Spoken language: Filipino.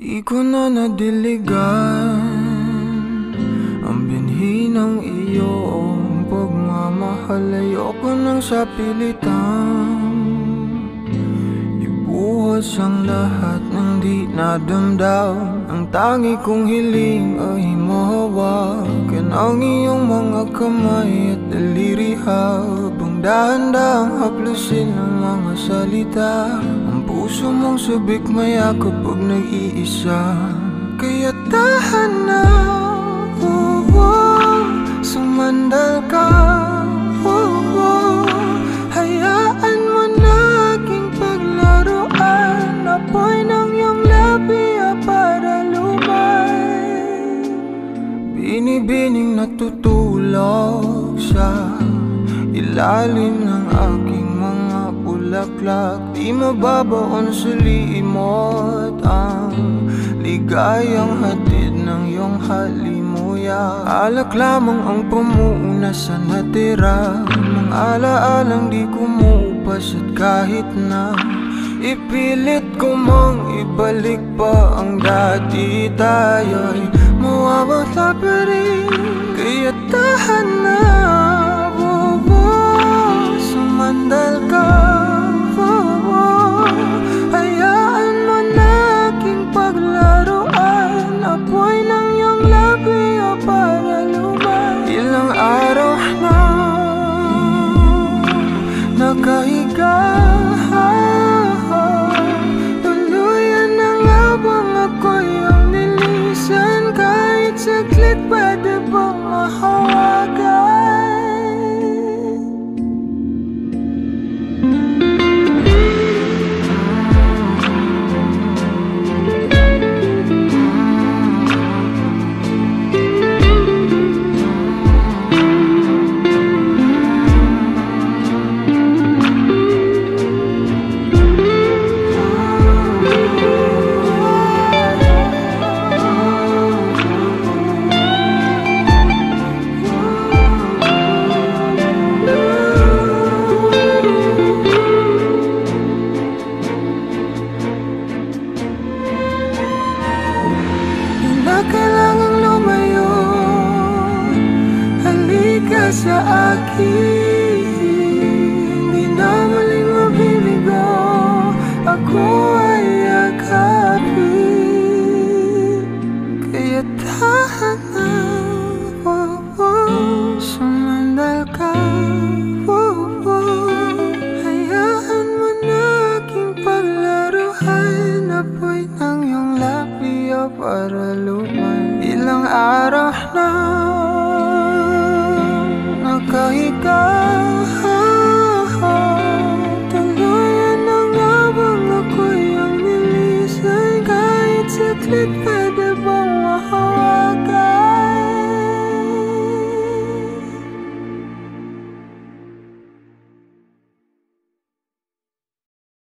Di ko na nadiligan Ang binhi ng iyong pagmamahal. Ayoko nang sa pilitan. Ibuhos ang lahat ng di nadamdam Ang tangi kong hiling ay mahawakan Ang iyong mga kamay at daliri Habang dahan-dahang haplusin ang mga salita Ang puso mong sabik mayakap pag nag-iisa. Kaya tahan na oh, oh, Sumandal ka oh, oh, Hayaan mo na aking paglaruan. Apoy ng iyong labi para lumay. Binibining natutulog sa ilalim ng aking bulaklak Di mababaon sa limot ang ligayang hatid ng iyong halimuyak Alak lamang ang pamuuna sa natira Mga alaalang di kumupas at kahit na Ipilit ko mang ibalik pa ang dati tayo'y mawawala nakahiga sa akin. Di na maling mabibigo Ako ay yakapin Kaya tahan na oh, oh, Sumandal ka. Oh, oh. Hayaan mo na aking paglaruan Apoy ng iyong labi para lumayan not